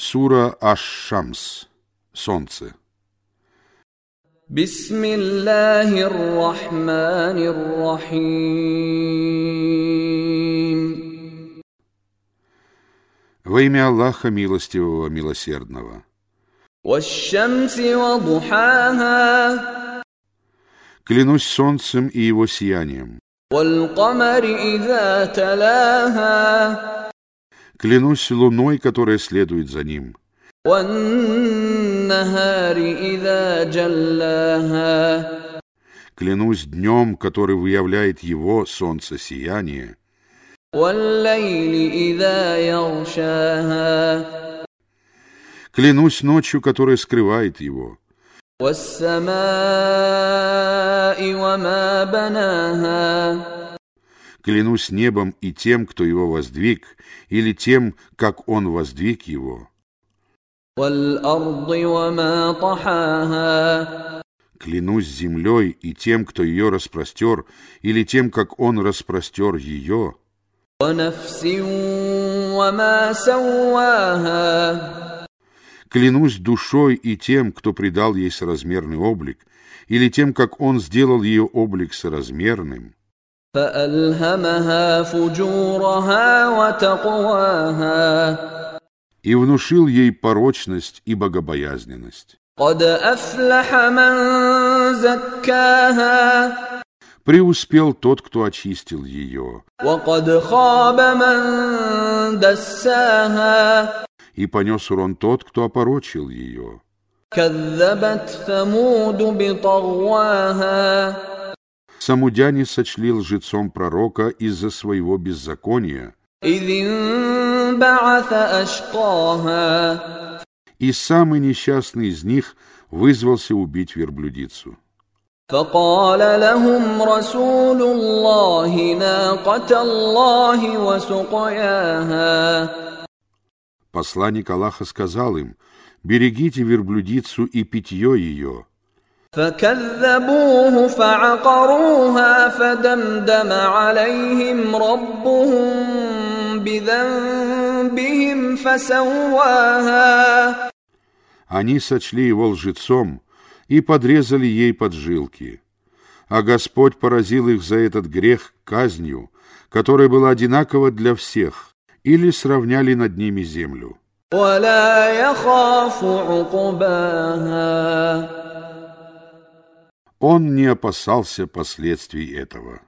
Сура Аш-Шамс. Солнце. بسم الله الرحمن الرحيم Во имя Аллаха Милостивого, Милосердного. والشمس وضحاها Клянусь солнцем и его сиянием. والقمر إذا تلاها Клянусь луной, которая следует за ним. والنهار إذا جلاها Клянусь днем, который выявляет его солнце сияние. والليل إذا يغشاها Клянусь ночью, которая скрывает его. والسماء وما بناها клянусь небом и тем, кто его воздвиг, или тем, как он воздвиг его. Клянусь землей и тем, кто ее распростер, или тем, как он распростер ее. Клянусь душой и тем, кто придал ей соразмерный облик, или тем, как он сделал ее облик соразмерным. И внушил ей порочность и богобоязненность. Преуспел тот, кто очистил ее. И понес урон тот, кто опорочил ее. كذبت ثمود بطغواها Самудяне сочли лжецом пророка из-за своего беззакония, إذ انبعث أشقاها и самый несчастный из них вызвался убить верблюдицу. فقال لهم رسول الله ناقة الله وسقياها Посланник Аллаха сказал им, «Берегите верблюдицу и питье ее». فكذبوه فعقروها فدمدم عليهم ربهم بذنبهم فسواها Они сочли его лжецом и подрезали ей поджилки. А Господь поразил их за этот грех казнью, которая была одинакова для всех, или сравняли над ними землю. ولا يخاف عقباها он не опасался последствий этого.